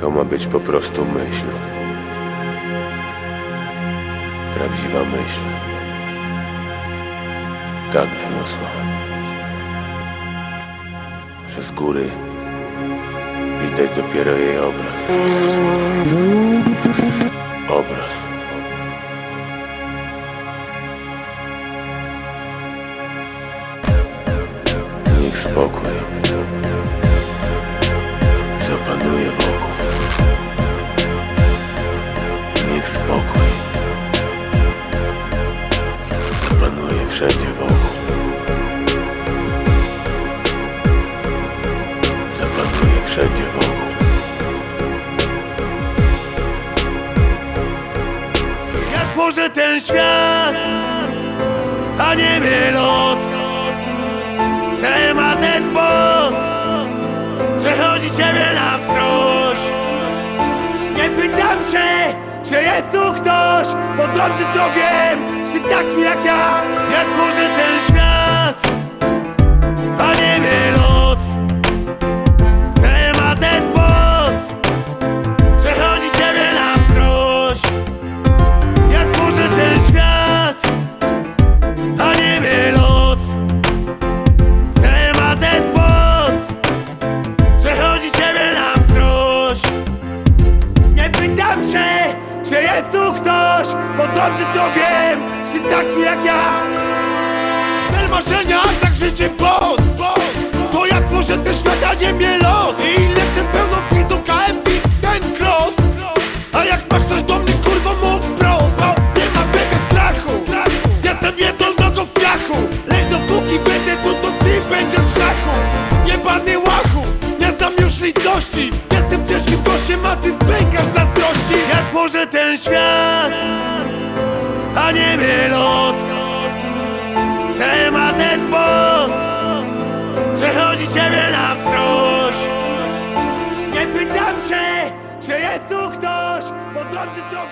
To ma być po prostu myśl. Prawdziwa myśl. Tak wzniosła, że z góry widać dopiero jej obraz. Obraz. Niech spokój zapanuje wokół. Spokój wszędzie wokół. Zapanuje wszędzie wokół. Ja tworzę ten świat, a nie mnie los CMAZ Boss Przechodzi ciebie na wskroś czy jest tu ktoś? Bo dobrze to wiem, że taki jak ja Ja tworzę ten świat, czy jest tu ktoś Bo dobrze to wiem, że taki jak ja. Cel marzenia, tak życie boss To ja tworzę ten świat, a nie mnie los? I lecę pełną pizdą KM Beats, ten cross. A jak masz coś do mnie, kurwa, mów wprost. Nie ma tego strachu. Jestem jedną nogą w piachu. Lecz dopóki będę tu, to ty będziesz w szachu. Jebany łachu. Nie znam już litości Jestem ciężkim gościem, a ty pękasz z zazdrości. Ja tworzę ten świat A nie mnie los. CMAZ Boss Przechodzi ciebie na wskroś. Nie pytam się, czy jest tu ktoś, bo dobrze to wiem